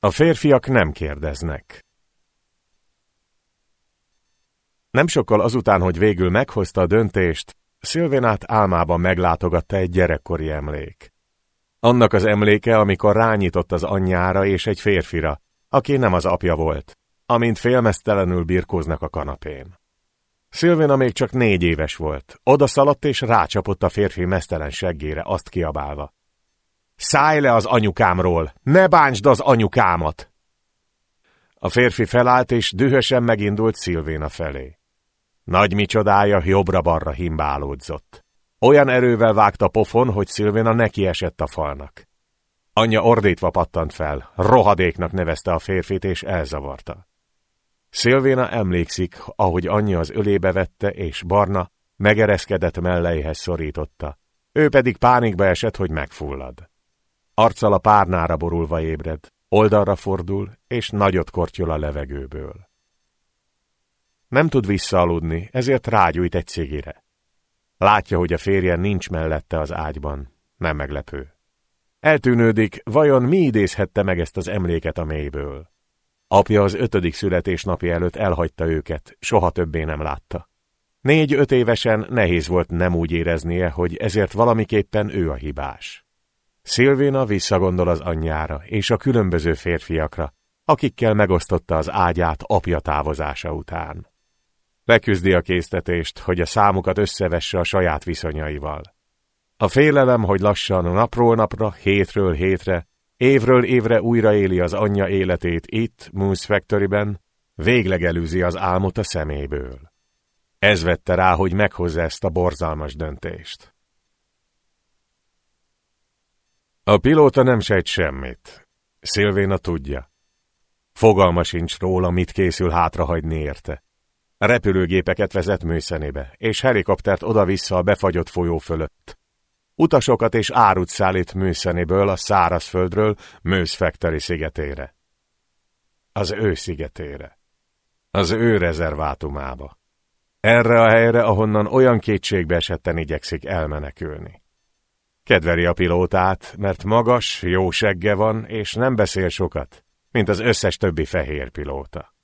A férfiak nem kérdeznek. Nem sokkal azután, hogy végül meghozta a döntést, Szilvénát álmában meglátogatta egy gyerekkori emlék. Annak az emléke, amikor rányított az anyjára és egy férfira, aki nem az apja volt, amint félmeztelenül birkóznak a kanapén. Szilvina még csak négy éves volt, oda szaladt és rácsapott a férfi mesztelen seggére, azt kiabálva. Szállj le az anyukámról! Ne bántsd az anyukámat! A férfi felállt és dühösen megindult Szilvéna felé. Nagy micsodája jobbra-barra himbálódzott. Olyan erővel vágta pofon, hogy Szilvéna neki esett a falnak. Anyja ordítva pattant fel, rohadéknak nevezte a férfit és elzavarta. Szilvéna emlékszik, ahogy anyja az ölébe vette, és Barna megereszkedett melleihez szorította. Ő pedig pánikba esett, hogy megfullad. Arccal a párnára borulva ébred, oldalra fordul, és nagyot kortyol a levegőből. Nem tud visszaaludni, ezért rágyújt egy cigire. Látja, hogy a férje nincs mellette az ágyban. Nem meglepő. Eltűnődik, vajon mi idézhette meg ezt az emléket a mélyből? Apja az ötödik születésnapja előtt elhagyta őket, soha többé nem látta. Négy-öt évesen nehéz volt nem úgy éreznie, hogy ezért valamiképpen ő a hibás. Szilvéna visszagondol az anyjára és a különböző férfiakra, akikkel megosztotta az ágyát apja távozása után. Leküzdi a késztetést, hogy a számukat összevesse a saját viszonyaival. A félelem, hogy lassan napról napra, hétről hétre, évről évre újraéli az anyja életét itt, Moose Factoryben, végleg elűzi az álmot a szeméből. Ez vette rá, hogy meghozza ezt a borzalmas döntést. A pilóta nem sejt semmit. Szilvéna tudja. Fogalma sincs róla, mit készül hátrahagyni érte. Repülőgépeket vezet műszenébe, és helikoptert oda-vissza a befagyott folyó fölött. Utasokat és árut szállít műszenéből a szárazföldről Mősz Factory szigetére. Az ő szigetére. Az ő rezervátumába. Erre a helyre, ahonnan olyan kétségbe esetten igyekszik elmenekülni. Kedveri a pilótát, mert magas, jó segge van, és nem beszél sokat, mint az összes többi fehér pilóta.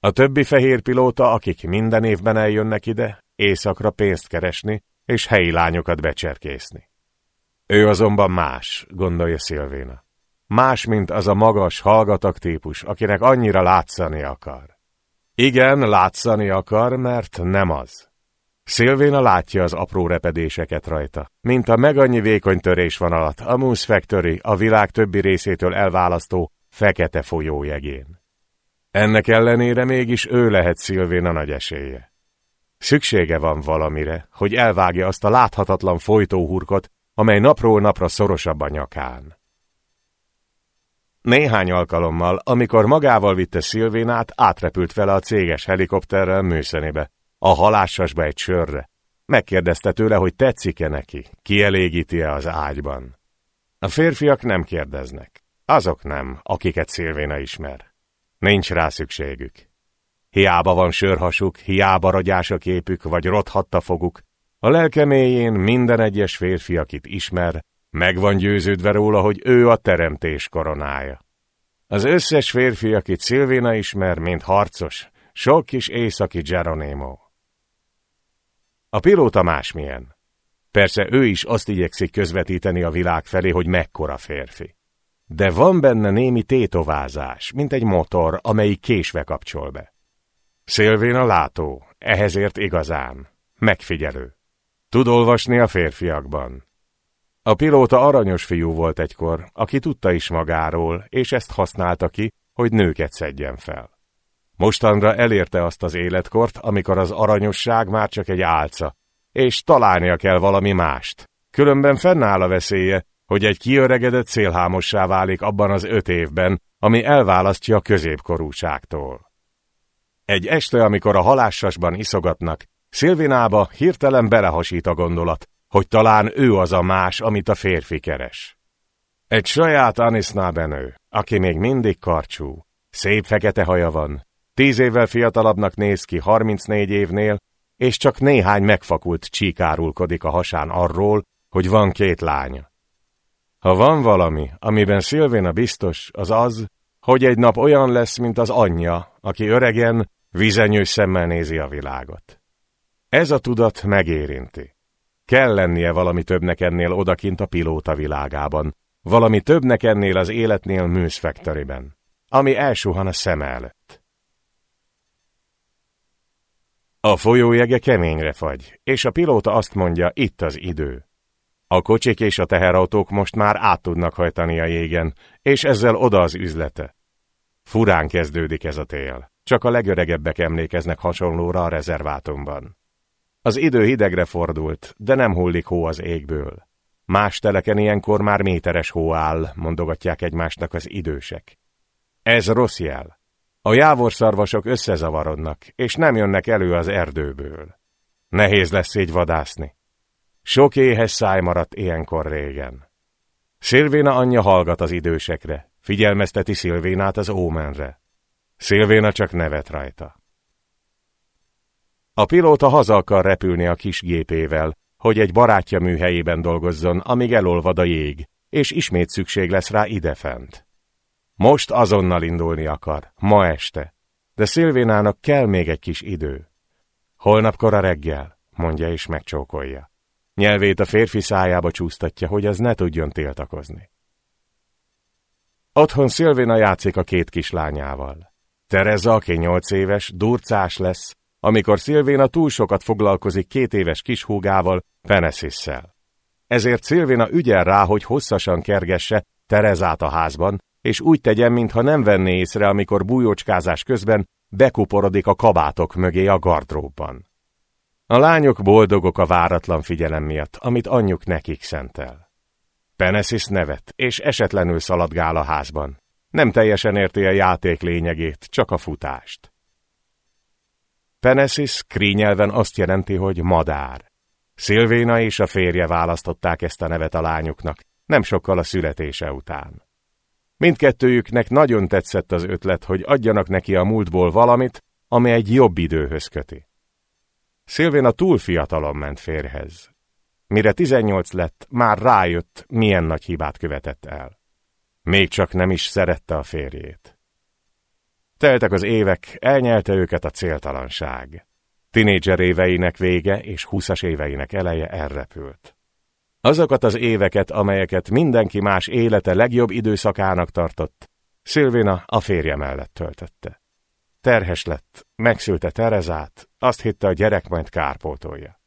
A többi fehér pilóta, akik minden évben eljönnek ide, éjszakra pénzt keresni, és helyi lányokat becserkészni. Ő azonban más, gondolja Szilvéna. Más, mint az a magas, hallgatag típus, akinek annyira látszani akar. Igen, látszani akar, mert nem az. Szilvéna látja az apró repedéseket rajta, mint a meg annyi vékony törés van alatt a Moose Factory a világ többi részétől elválasztó fekete folyójegén. Ennek ellenére mégis ő lehet Szilvéna nagy esélye. Szüksége van valamire, hogy elvágja azt a láthatatlan folytóhurkot, amely napról napra szorosabb a nyakán. Néhány alkalommal, amikor magával vitte Szilvénát, átrepült vele a céges helikopterrel műszenébe, a halássasba egy sörre. Megkérdezte tőle, hogy tetszik-e neki, kielégíti-e az ágyban. A férfiak nem kérdeznek. Azok nem, akiket Szilvéna ismer. Nincs rá szükségük. Hiába van sörhasuk, hiába ragyás a képük, vagy rothatta foguk, a lelke mélyén minden egyes férfi, akit ismer, meg van győződve róla, hogy ő a teremtés koronája. Az összes férfi, akit Szilvéna ismer, mint harcos, sok kis északi Geronimo. A pilóta másmilyen. Persze ő is azt igyekszik közvetíteni a világ felé, hogy mekkora férfi. De van benne némi tétovázás, mint egy motor, amelyik késve kapcsol be. Szilvén a látó, ehhez ért igazán, megfigyelő. Tud olvasni a férfiakban. A pilóta aranyos fiú volt egykor, aki tudta is magáról, és ezt használta ki, hogy nőket szedjen fel. Mostanra elérte azt az életkort, amikor az aranyosság már csak egy álca, és találnia kell valami mást. Különben fennáll a veszélye, hogy egy kiöregedett szélhámossá válik abban az öt évben, ami elválasztja a középkorúságtól. Egy este, amikor a halássasban iszogatnak, Szilvinába hirtelen belehasít a gondolat, hogy talán ő az a más, amit a férfi keres. Egy saját Anisná benő, aki még mindig karcsú, szép fekete haja van, Tíz évvel fiatalabbnak néz ki 34 évnél, és csak néhány megfakult csíkárulkodik a hasán arról, hogy van két lánya. Ha van valami, amiben Szilvéna biztos, az az, hogy egy nap olyan lesz, mint az anyja, aki öregen, vizenyős szemmel nézi a világot. Ez a tudat megérinti. Kell lennie valami többnek ennél odakint a pilóta világában, valami többnek ennél az életnél Műsz Factoryben, ami elsuhan a szem előtt. A folyójege keményre fagy, és a pilóta azt mondja, itt az idő. A kocsik és a teherautók most már át tudnak hajtani a jégen, és ezzel oda az üzlete. Furán kezdődik ez a tél, csak a legöregebbek emlékeznek hasonlóra a rezervátumban. Az idő hidegre fordult, de nem hullik hó az égből. Más teleken ilyenkor már méteres hó áll, mondogatják egymásnak az idősek. Ez rossz jel. A jávorszarvasok összezavarodnak, és nem jönnek elő az erdőből. Nehéz lesz így vadászni. Sok éhes száj maradt ilyenkor régen. Szilvéna anyja hallgat az idősekre, figyelmezteti Szilvénát az ómenre. Szilvéna csak nevet rajta. A pilóta haza akar repülni a kis gépével, hogy egy barátja műhelyében dolgozzon, amíg elolvad a jég, és ismét szükség lesz rá idefent. Most azonnal indulni akar, ma este, de Szilvénának kell még egy kis idő. Holnapkor a reggel, mondja és megcsókolja. Nyelvét a férfi szájába csúsztatja, hogy az ne tudjon tiltakozni. Otthon Szilvéna játszik a két kislányával. Tereza, aki nyolc éves, durcás lesz, amikor Szilvéna túl sokat foglalkozik két éves kishúgával, Penesisszel. Ezért Szilvéna ügyel rá, hogy hosszasan kergesse Terezát a házban, és úgy tegyen, mintha nem venné észre, amikor bújócskázás közben bekuporodik a kabátok mögé a gardróbban. A lányok boldogok a váratlan figyelem miatt, amit anyjuk nekik szentel. Penesis nevet, és esetlenül szaladgál a házban. Nem teljesen érti a játék lényegét, csak a futást. Penesis krínyelven azt jelenti, hogy madár. Szilvéna és a férje választották ezt a nevet a lányuknak, nem sokkal a születése után. Mindkettőjüknek nagyon tetszett az ötlet, hogy adjanak neki a múltból valamit, ami egy jobb időhöz köti. Szilvéna túl fiatalon ment férhez. Mire 18 lett, már rájött, milyen nagy hibát követett el. Még csak nem is szerette a férjét. Teltek az évek, elnyelte őket a céltalanság. Tinédzser éveinek vége és húszas éveinek eleje elrepült. Azokat az éveket, amelyeket mindenki más élete legjobb időszakának tartott, Szilvina a férje mellett töltötte. Terhes lett, megszülte Terezát, azt hitte a gyerek majd kárpótolja.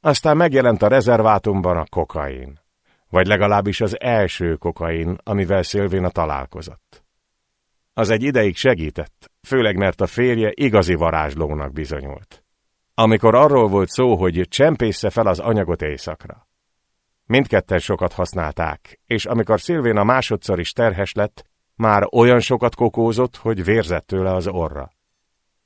Aztán megjelent a rezervátumban a kokain, vagy legalábbis az első kokain, amivel Szilvina találkozott. Az egy ideig segített, főleg mert a férje igazi varázslónak bizonyult. Amikor arról volt szó, hogy csempésze fel az anyagot éjszakra. Mindketten sokat használták, és amikor Szilvéna másodszor is terhes lett, már olyan sokat kokózott, hogy vérzett tőle az orra.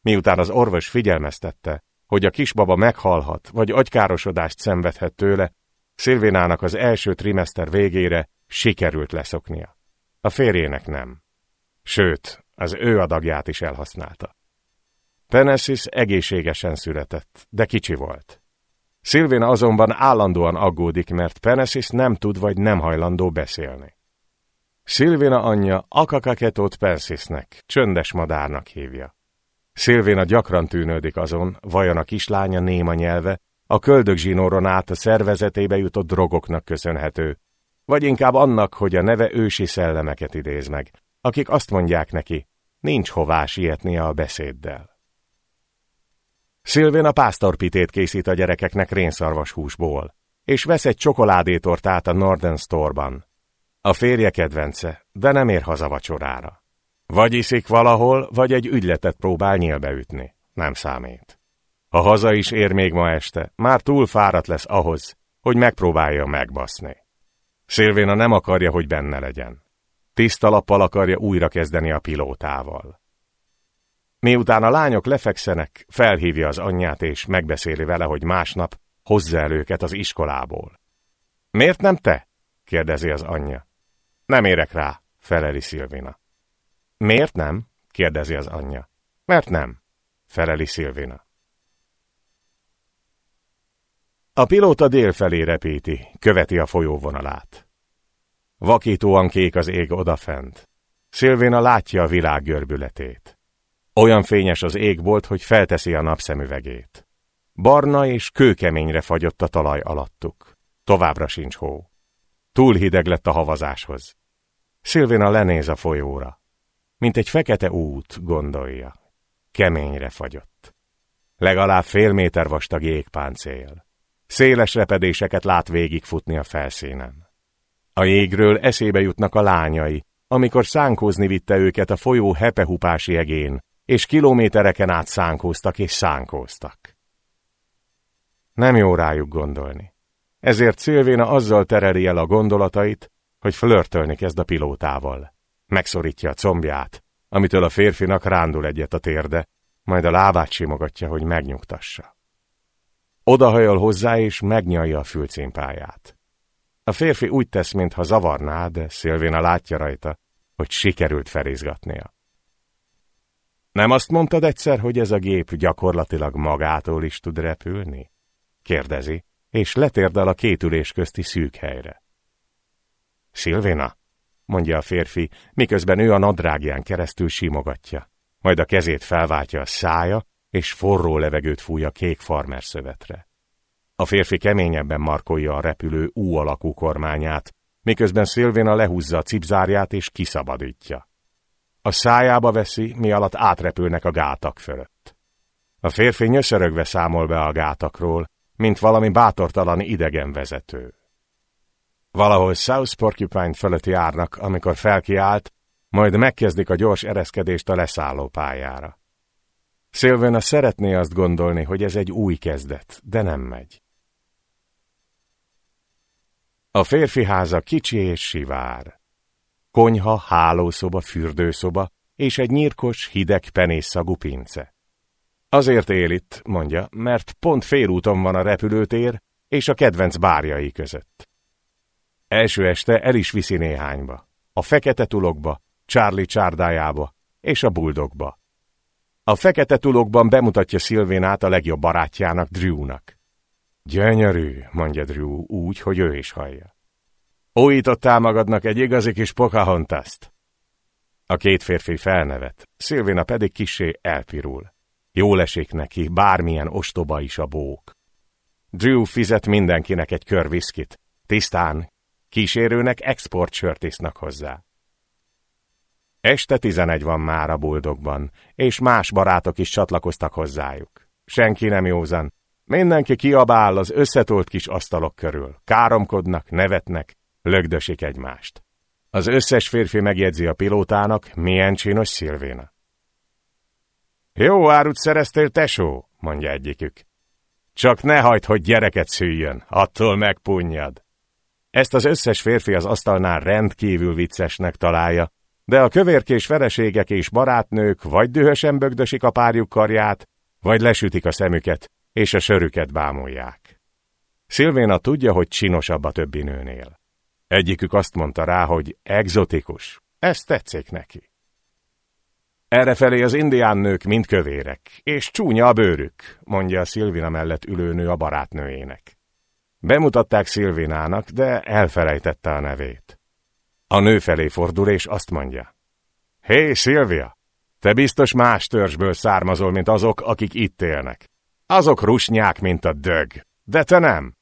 Miután az orvos figyelmeztette, hogy a kisbaba meghalhat, vagy agykárosodást szenvedhet tőle, Szilvénának az első trimester végére sikerült leszoknia. A férjének nem. Sőt, az ő adagját is elhasználta. Penesis egészségesen született, de kicsi volt. Szilvéna azonban állandóan aggódik, mert Penesis nem tud vagy nem hajlandó beszélni. Szilvéna anyja Akakaketót Pensisnek, csöndes madárnak hívja. Szilvéna gyakran tűnődik azon, vajon a kislánya néma nyelve, a köldögzsinóron át a szervezetébe jutott drogoknak köszönhető, vagy inkább annak, hogy a neve ősi szellemeket idéz meg, akik azt mondják neki, nincs hová sietnie a beszéddel. Szilvén a pásztorpitét készít a gyerekeknek rénszarvas húsból, és vesz egy csokoládétortát a Northern Store-ban. A férje kedvence, de nem ér haza vacsorára. Vagy iszik valahol, vagy egy ügyletet próbál nyílbeütni. Nem számít. Ha haza is ér még ma este, már túl fáradt lesz ahhoz, hogy megpróbálja megbaszni. Szilvéna nem akarja, hogy benne legyen. Tiszta lappal akarja újra kezdeni a pilótával. Miután a lányok lefekszenek, felhívja az anyját és megbeszéli vele, hogy másnap hozza el őket az iskolából. Miért nem te? kérdezi az anyja. Nem érek rá, feleli Szilvina. Miért nem? kérdezi az anyja. Mert nem, feleli Szilvina. A pilóta dél felé repíti, követi a folyóvonalát. Vakítóan kék az ég odafent. Szilvéna látja a világ görbületét. Olyan fényes az égbolt, hogy felteszi a napszemüvegét. Barna és kőkeményre fagyott a talaj alattuk. Továbbra sincs hó. Túl hideg lett a havazáshoz. Szilvéna lenéz a folyóra. Mint egy fekete út, gondolja. Keményre fagyott. Legalább fél méter vastag jégpáncél. Széles repedéseket lát végigfutni a felszínen. A jégről eszébe jutnak a lányai, amikor szánkózni vitte őket a folyó hepehupási egén, és kilométereken át szánkóztak és szánkóztak. Nem jó rájuk gondolni. Ezért Szilvéna azzal tereli el a gondolatait, hogy flörtölni kezd a pilótával. Megszorítja a combját, amitől a férfinak rándul egyet a térde, majd a lábát simogatja, hogy megnyugtassa. Odahajol hozzá, és megnyalja a fülcímpáját. A férfi úgy tesz, mintha zavarná, de Szilvéna látja rajta, hogy sikerült felizgatnia. Nem azt mondtad egyszer, hogy ez a gép gyakorlatilag magától is tud repülni? Kérdezi, és letérdel a két ülés közti szűk helyre. Szilvéna, mondja a férfi, miközben ő a nadrágján keresztül simogatja, majd a kezét felváltja a szája, és forró levegőt fúj a kék farmer szövetre. A férfi keményebben markolja a repülő U alakú kormányát, miközben Szilvéna lehúzza a cipzárját és kiszabadítja. A szájába veszi, mi alatt átrepülnek a gátak fölött. A férfi nyöszörögve számol be a gátakról, mint valami bátortalan idegen vezető. Valahol South Porcupine fölött járnak, amikor felkiált, majd megkezdik a gyors ereszkedést a leszálló pályára. Sylvana szeretné azt gondolni, hogy ez egy új kezdet, de nem megy. A férfi háza kicsi és sivár. Konyha, hálószoba, fürdőszoba és egy nyírkos, hideg penészszagú pince. Azért él itt, mondja, mert pont félúton van a repülőtér és a kedvenc bárjai között. Első este el is viszi néhányba. A fekete tulokba, Charlie csárdájába és a buldogba. A fekete tulokban bemutatja Szilvénát a legjobb barátjának, Drewnak. Gyönyörű, mondja Drew úgy, hogy ő is hallja. Újítottál magadnak egy igazi kis Pocahontaszt. A két férfi felnevet, Szilvéna pedig kisé elpirul. Jól esik neki, bármilyen ostoba is a bók. Drew fizet mindenkinek egy kör viszkit. Tisztán, kísérőnek export sört isznak hozzá. Este tizenegy van már a buldogban, és más barátok is csatlakoztak hozzájuk. Senki nem józan, mindenki kiabál az összetolt kis asztalok körül, káromkodnak, nevetnek, lögdösik egymást. Az összes férfi megjegyzi a pilótának, milyen csinos Szilvéna. Jó árut szereztél, tesó, mondja egyikük. Csak ne hagyd, hogy gyereket szüljön, attól megpunnyad. Ezt az összes férfi az asztalnál rendkívül viccesnek találja, de a kövérkés feleségek és barátnők vagy dühösen bögdösik a párjuk karját, vagy lesütik a szemüket, és a sörüket bámulják. Szilvéna tudja, hogy csinosabb a többi nőnél. Egyikük azt mondta rá, hogy egzotikus. Ez tetszik neki. Errefelé az indián nők mind kövérek, és csúnya a bőrük, mondja a Szilvina mellett ülőnő a barátnőjének. Bemutatták Szilvinának, de elfelejtette a nevét. A nő felé fordul, és azt mondja. Hé, hey, Szilvia! Te biztos más törzsből származol, mint azok, akik itt élnek. Azok rusnyák, mint a dög, de te nem.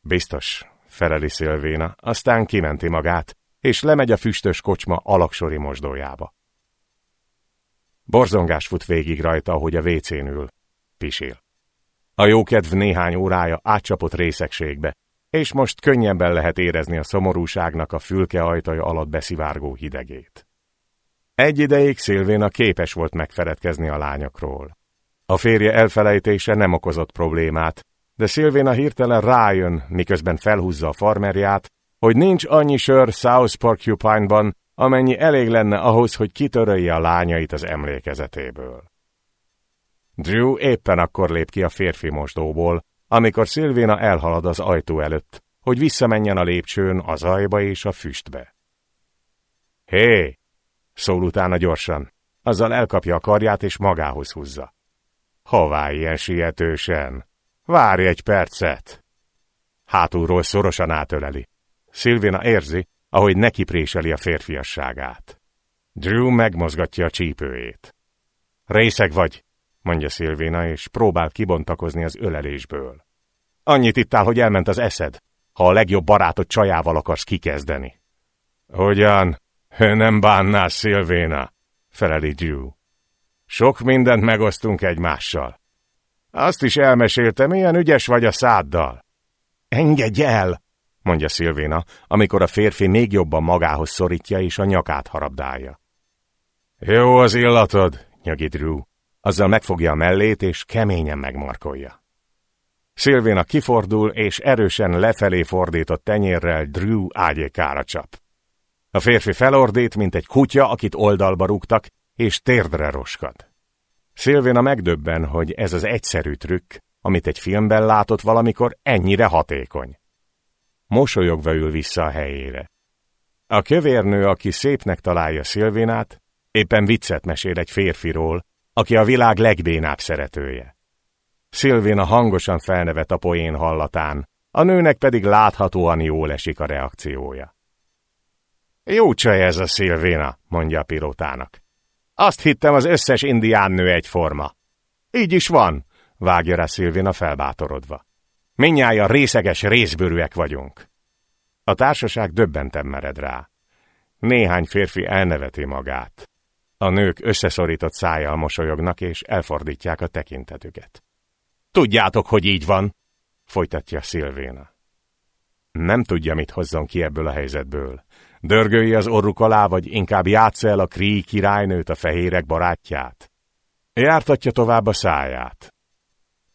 Biztos, feleli Szilvéna, aztán kimenti magát, és lemegy a füstös kocsma alaksori mosdójába. Borzongás fut végig rajta, ahogy a vécén ül. Pisil. A jókedv néhány órája átcsapott részegségbe, és most könnyebben lehet érezni a szomorúságnak a fülke ajtaja alatt beszivárgó hidegét. Egy ideig Szilvéna képes volt megfeledkezni a lányokról. A férje elfelejtése nem okozott problémát, de Szilvéna hirtelen rájön, miközben felhúzza a farmerját, hogy nincs annyi sör South Porcupine-ban, amennyi elég lenne ahhoz, hogy kitörölje a lányait az emlékezetéből. Drew éppen akkor lép ki a férfi mosdóból, amikor Szilvéna elhalad az ajtó előtt, hogy visszamenjen a lépcsőn a zajba és a füstbe. Hé! szól utána gyorsan, azzal elkapja a karját és magához húzza. Hová ilyen sietősen? Várj egy percet! Hátulról szorosan átöleli. Szilvina érzi, ahogy neki préseli a férfiasságát. Drew megmozgatja a csípőjét. Részeg vagy, mondja Szilvéna, és próbál kibontakozni az ölelésből. Annyit ittál, hogy elment az eszed, ha a legjobb barátod csajával akarsz kikezdeni. Hogyan? Nem bánnál, Szilvéna, feleli Drew. Sok mindent megosztunk egymással. Azt is elmeséltem, milyen ügyes vagy a száddal. Engedj el, mondja Szilvéna, amikor a férfi még jobban magához szorítja és a nyakát harabdálja. Jó az illatod, nyögi Drew. Azzal megfogja a mellét és keményen megmarkolja. Szilvéna kifordul és erősen lefelé fordított tenyérrel Drew ágyékára csap. A férfi felordít, mint egy kutya, akit oldalba rúgtak, és térdre roskad. Szilvéna megdöbben, hogy ez az egyszerű trükk, amit egy filmben látott valamikor, ennyire hatékony. Mosolyogva ül vissza a helyére. A kövérnő, aki szépnek találja Szilvénát, éppen viccet mesél egy férfiról, aki a világ legbénább szeretője. Szilvéna hangosan felnevet a poén hallatán, a nőnek pedig láthatóan jól esik a reakciója. Jó csaj ez a Szilvéna, mondja a pilótának. Azt hittem az összes indián nő egyforma. Így is van, vágja rá Szilvina felbátorodva. Minnyája részeges részbőrűek vagyunk. A társaság döbbenten mered rá. Néhány férfi elneveti magát. A nők összeszorított szájjal mosolyognak és elfordítják a tekintetüket. Tudjátok, hogy így van, folytatja Szilvéna. Nem tudja, mit hozzon ki ebből a helyzetből. Dörgölje az orruk alá, vagy inkább játsza el a Krí királynőt, a fehérek barátját. Jártatja tovább a száját.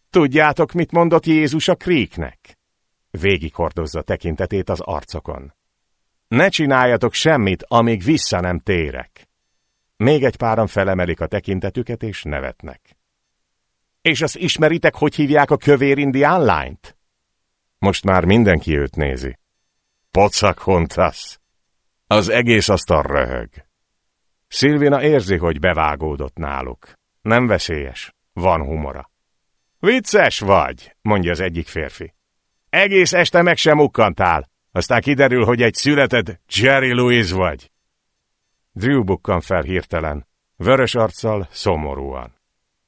Tudjátok, mit mondott Jézus a Kríknek? Végig hordozza tekintetét az arcokon. Ne csináljatok semmit, amíg vissza nem térek. Még egy páran felemelik a tekintetüket és nevetnek. És azt ismeritek, hogy hívják a kövér indián lányt? Most már mindenki őt nézi. Pocak hontasz! Az egész asztal röhög. Szilvina érzi, hogy bevágódott náluk. Nem veszélyes, van humora. Vicces vagy, mondja az egyik férfi. Egész este meg sem ukkantál, aztán kiderül, hogy egy születed Jerry Louis vagy. Drew bukkan fel hirtelen, vörös arccal, szomorúan.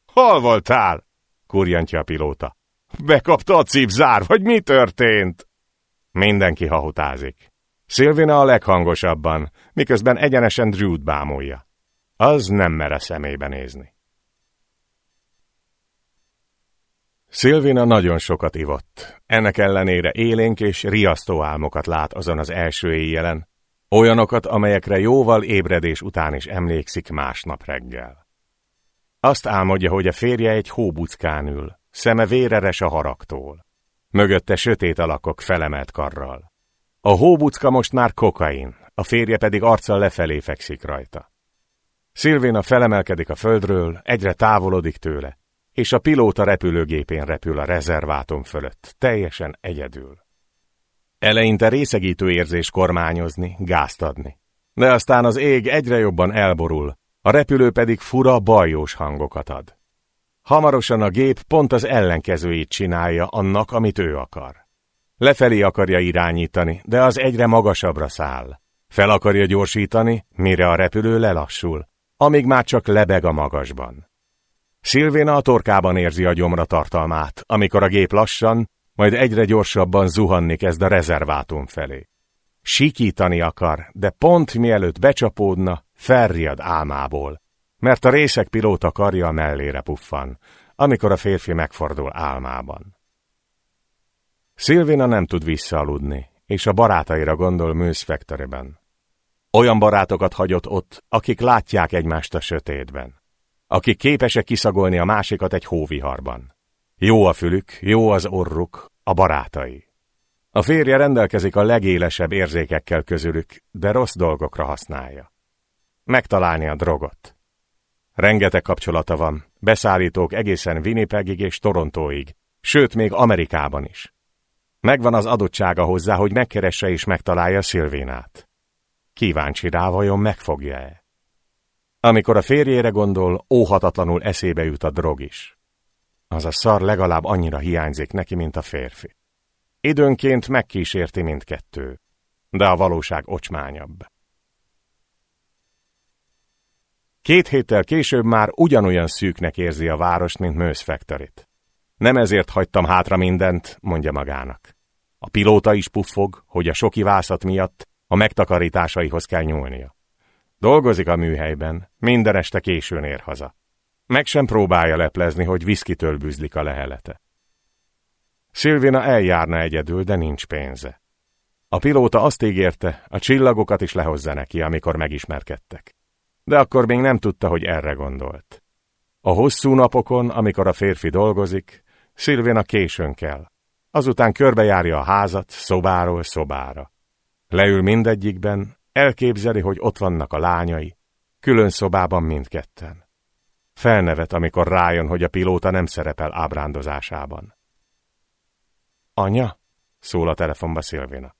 Hol voltál? kurjantja a pilóta. Bekapta a cipzár, vagy mi történt? Mindenki hahutázik. Szilvina a leghangosabban, miközben egyenesen Drew-t bámulja. Az nem mere szemébe nézni. Szilvina nagyon sokat ivott. Ennek ellenére élénk és riasztó álmokat lát azon az első éjjelen, olyanokat, amelyekre jóval ébredés után is emlékszik másnap reggel. Azt álmodja, hogy a férje egy hóbuckán ül, szeme véreres a haragtól. Mögötte sötét alakok felemelt karral. A hóbucka most már kokain, a férje pedig arccal lefelé fekszik rajta. Szilvéna felemelkedik a földről, egyre távolodik tőle, és a pilóta repülőgépén repül a rezervátum fölött, teljesen egyedül. Eleinte részegítő érzés kormányozni, gázt adni. De aztán az ég egyre jobban elborul, a repülő pedig fura, bajós hangokat ad. Hamarosan a gép pont az ellenkezőjét csinálja annak, amit ő akar. Lefelé akarja irányítani, de az egyre magasabbra száll. Fel akarja gyorsítani, mire a repülő lelassul, amíg már csak lebeg a magasban. Szilvéna a torkában érzi a gyomra tartalmát, amikor a gép lassan, majd egyre gyorsabban zuhanni kezd a rezervátum felé. Sikítani akar, de pont mielőtt becsapódna, felriad álmából, mert a részek pilóta karja mellére puffan, amikor a férfi megfordul álmában. Szilvina nem tud visszaaludni, és a barátaira gondol Műsz Factoryben. Olyan barátokat hagyott ott, akik látják egymást a sötétben. Akik képesek kiszagolni a másikat egy hóviharban. Jó a fülük, jó az orruk, a barátai. A férje rendelkezik a legélesebb érzékekkel közülük, de rossz dolgokra használja. Megtalálni a drogot. Rengeteg kapcsolata van, beszállítók egészen Winnipegig és Torontóig, sőt még Amerikában is. Megvan az adottsága hozzá, hogy megkeresse és megtalálja Szilvénát. Kíváncsi rá, vajon megfogja-e? Amikor a férjére gondol, óhatatlanul eszébe jut a drog is. Az a szar legalább annyira hiányzik neki, mint a férfi. Időnként megkísérti mindkettő, de a valóság ocsmányabb. Két héttel később már ugyanolyan szűknek érzi a várost, mint Mösz Factory-t. Nem ezért hagytam hátra mindent, mondja magának. A pilóta is puffog, hogy a soki vászat miatt a megtakarításaihoz kell nyúlnia. Dolgozik a műhelyben, minden este későn ér haza. Meg sem próbálja leplezni, hogy viszkitől bűzlik a lehelete. Szilvina eljárna egyedül, de nincs pénze. A pilóta azt ígérte, a csillagokat is lehozza neki, amikor megismerkedtek. De akkor még nem tudta, hogy erre gondolt. A hosszú napokon, amikor a férfi dolgozik, Szilvina későn kell. Azután körbejárja a házat, szobáról szobára. Leül mindegyikben, elképzeli, hogy ott vannak a lányai, külön szobában mindketten. Felnevet, amikor rájön, hogy a pilóta nem szerepel ábrándozásában. Anya? szól a telefonba Szilvina.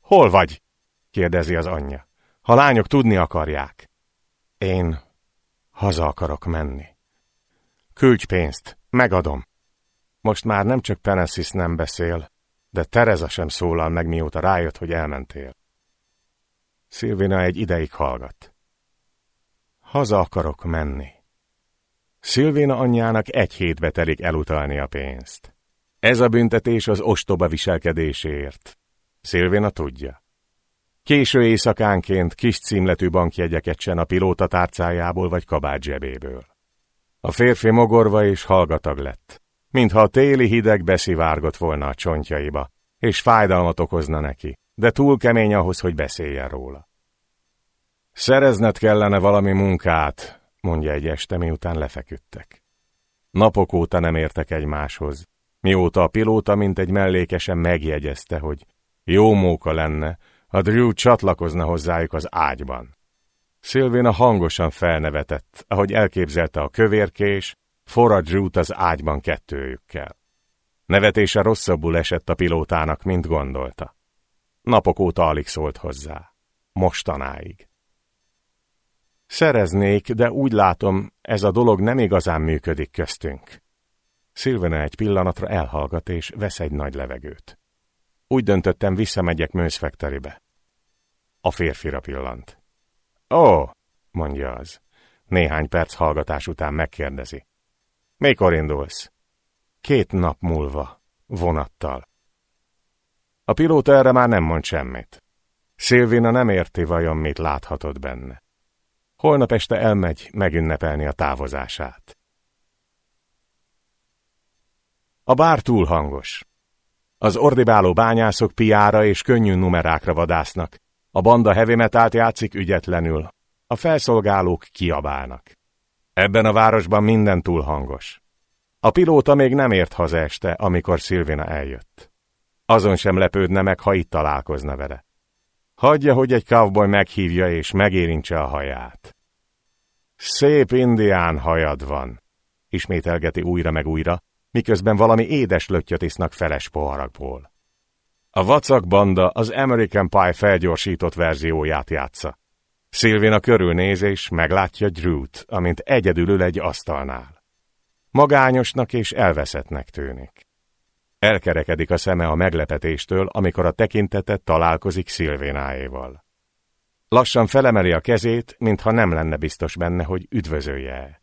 Hol vagy? kérdezi az anyja. Ha lányok tudni akarják. Én haza akarok menni. Küldj pénzt, megadom. Most már nem csak Penesis nem beszél, de Tereza sem szólal meg, mióta rájött, hogy elmentél. Szilvina egy ideig hallgat. Haza akarok menni. Szilvina anyjának egy hétbe telik elutalni a pénzt. Ez a büntetés az ostoba viselkedéséért. Szilvina tudja. Késő éjszakánként kis címletű bankjegyeket sen a pilóta tárcájából vagy kabát zsebéből. A férfi mogorva és hallgatag lett, mintha a téli hideg beszivárgott volna a csontjaiba, és fájdalmat okozna neki, de túl kemény ahhoz, hogy beszéljen róla. Szerezned kellene valami munkát, mondja egy este, miután lefeküdtek. Napok óta nem értek egymáshoz, mióta a pilóta mint egy mellékesen megjegyezte, hogy jó móka lenne, ha Drew csatlakozna hozzájuk az ágyban. Szilvina hangosan felnevetett, ahogy elképzelte a kövérkés, forrad Drew-t az ágyban kettőjükkel. Nevetése rosszabbul esett a pilótának, mint gondolta. Napok óta alig szólt hozzá. Mostanáig. Szereznék, de úgy látom, ez a dolog nem igazán működik köztünk. Szilvena egy pillanatra elhallgat és vesz egy nagy levegőt. Úgy döntöttem, visszamegyek mőzfekteribe. A férfira pillant. Ó, mondja az. Néhány perc hallgatás után megkérdezi. Mikor indulsz? Két nap múlva, vonattal. A pilóta erre már nem mond semmit. Szilvina nem érti vajon, mit láthatott benne. Holnap este elmegy megünnepelni a távozását. A bár túl hangos. Az ordibáló bányászok piára és könnyű numerákra vadásznak. A banda heavy metált játszik ügyetlenül. A felszolgálók kiabálnak. Ebben a városban minden túl hangos. A pilóta még nem ért haza este, amikor Szilvina eljött. Azon sem lepődne meg, ha itt találkozna vele. Hagyja, hogy egy cowboy meghívja és megérintse a haját. Szép indián hajad van, ismételgeti újra meg újra, miközben valami édes löttyöt isznak feles poharakból. A vacak banda az American Pie felgyorsított verzióját játsza. Szilvina körülnéz és meglátja Drew-t, amint egyedül ül egy asztalnál. Magányosnak és elveszettnek tűnik. Elkerekedik a szeme a meglepetéstől, amikor a tekintete találkozik Szilvénáéval. Lassan felemeli a kezét, mintha nem lenne biztos benne, hogy üdvözölje-e.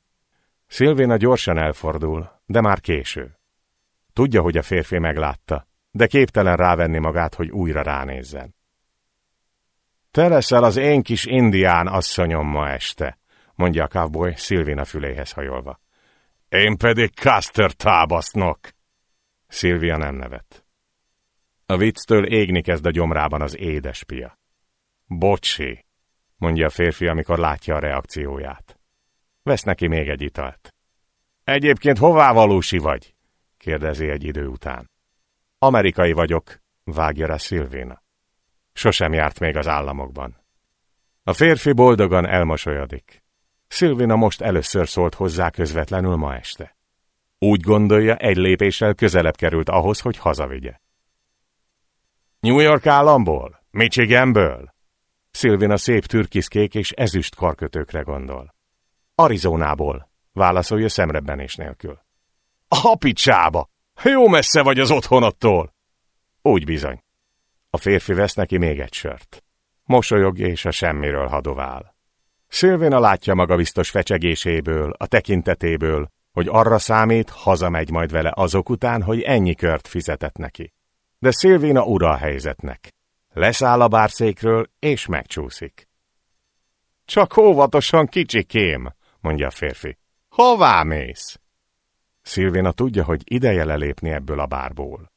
Szilvéna gyorsan elfordul, de már késő. Tudja, hogy a férfi meglátta, de képtelen rávenni magát, hogy újra ránézzen. Te leszel az én kis indián asszonyom ma este, mondja a cowboy Szilvina füléhez hajolva. Én pedig Custer tábasznok. Szilvia nem nevet. A vicctől égni kezd a gyomrában az édes pia. Bocsi, mondja a férfi, amikor látja a reakcióját. Vesz neki még egy italt. Egyébként hová valósi vagy? kérdezi egy idő után. Amerikai vagyok, vágja rá Szilvéna. Sosem járt még az államokban. A férfi boldogan elmosolyodik. Szilvina most először szólt hozzá közvetlenül ma este. Úgy gondolja, egy lépéssel közelebb került ahhoz, hogy hazavigye. New York államból? Michiganből? Szilvina szép türkiszkék és ezüst karkötőkre gondol. Arizonából, válaszolja szemrebbenés nélkül. A picsába! Jó messze vagy az otthonottól! Úgy bizony. A férfi vesz neki még egy sört. Mosolyog és a semmiről hadovál. Szilvéna látja maga biztos fecsegéséből, a tekintetéből, hogy arra számít, hazamegy majd vele azok után, hogy ennyi kört fizetett neki. De Szilvéna ura a helyzetnek. Leszáll a bárszékről, és megcsúszik. Csak óvatosan, kicsikém, mondja a férfi. Hová mész? Szilvéna tudja, hogy ideje lelépni ebből a bárból.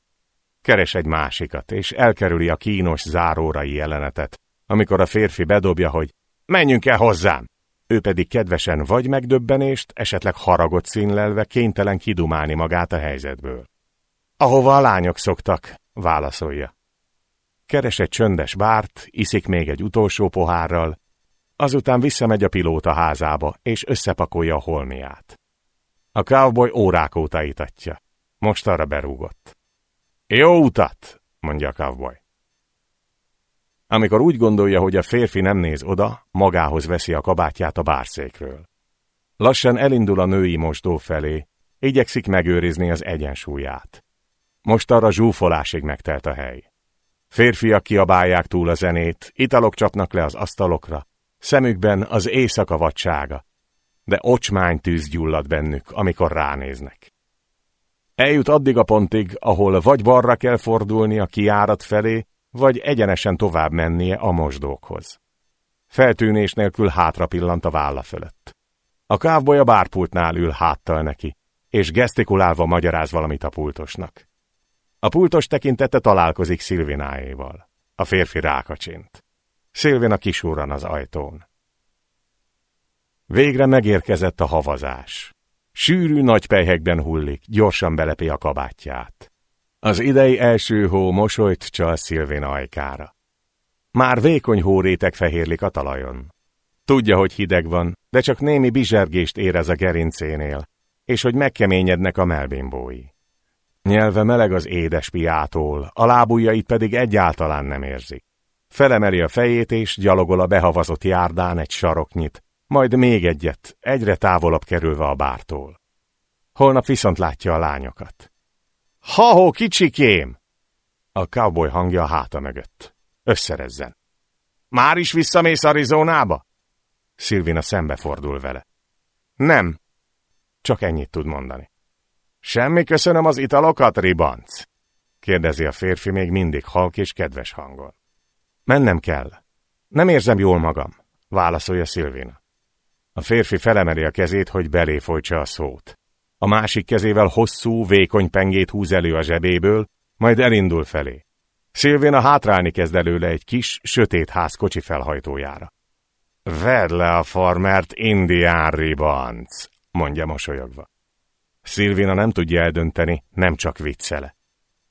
Keres egy másikat, és elkerüli a kínos zárórai jelenetet, amikor a férfi bedobja, hogy menjünk el hozzám. Ő pedig kedvesen vagy megdöbbenést, esetleg haragot színlelve kénytelen kidumálni magát a helyzetből. Ahova a lányok szoktak, válaszolja. Keres egy csöndes bárt, iszik még egy utolsó pohárral, azután visszamegy a pilóta házába, és összepakolja a holmiát. A cowboy órák óta itatja. Most arra berúgott. Jó utat, mondja a cowboy. Amikor úgy gondolja, hogy a férfi nem néz oda, magához veszi a kabátját a bárszékről. Lassan elindul a női mosdó felé, igyekszik megőrizni az egyensúlyát. Most arra zsúfolásig megtelt a hely. Férfiak kiabálják túl a zenét, italok csapnak le az asztalokra, szemükben az éjszaka vadsága, de ocsmány tűz gyullad bennük, amikor ránéznek. Eljut addig a pontig, ahol vagy balra kell fordulni a kiárat felé, vagy egyenesen tovább mennie a mosdókhoz. Feltűnés nélkül hátra pillant a válla fölött. A kávboly a bárpultnál ül háttal neki, és gesztikulálva magyaráz valamit a pultosnak. A pultos tekintete találkozik Szilvináéval. A férfi rákacsint. Szilvina kisúran az ajtón. Végre megérkezett a havazás. Sűrű nagy pejhekben hullik, gyorsan belepi a kabátját. Az idei első hó mosolyt csal Szilvén ajkára. Már vékony hórétek fehérlik a talajon. Tudja, hogy hideg van, de csak némi bizsergést érez a gerincénél, és hogy megkeményednek a melbimbói. Nyelve meleg az édes piától, a lábujjait pedig egyáltalán nem érzik. Felemeli a fejét, és gyalogol a behavazott járdán egy saroknyit, majd még egyet, egyre távolabb kerülve a bártól. Holnap viszont látja a lányokat. Ha-ho, kicsikém! A cowboy hangja a háta mögött. Összerezzen. Már is visszamész Arizonába? Szilvina szembefordul vele. Nem. Csak ennyit tud mondani. Semmi köszönöm az italokat, ribanc? kérdezi a férfi még mindig halk és kedves hangon. Mennem kell. Nem érzem jól magam, válaszolja Szilvina. A férfi felemeli a kezét, hogy belé folytsa a szót. A másik kezével hosszú, vékony pengét húz elő a zsebéből, majd elindul felé. Szilvina hátrálni kezd előle egy kis, sötét ház kocsi felhajtójára. Vedd le a farmert, indián ribanc, mondja mosolyogva. Szilvina nem tudja eldönteni, nem csak viccele.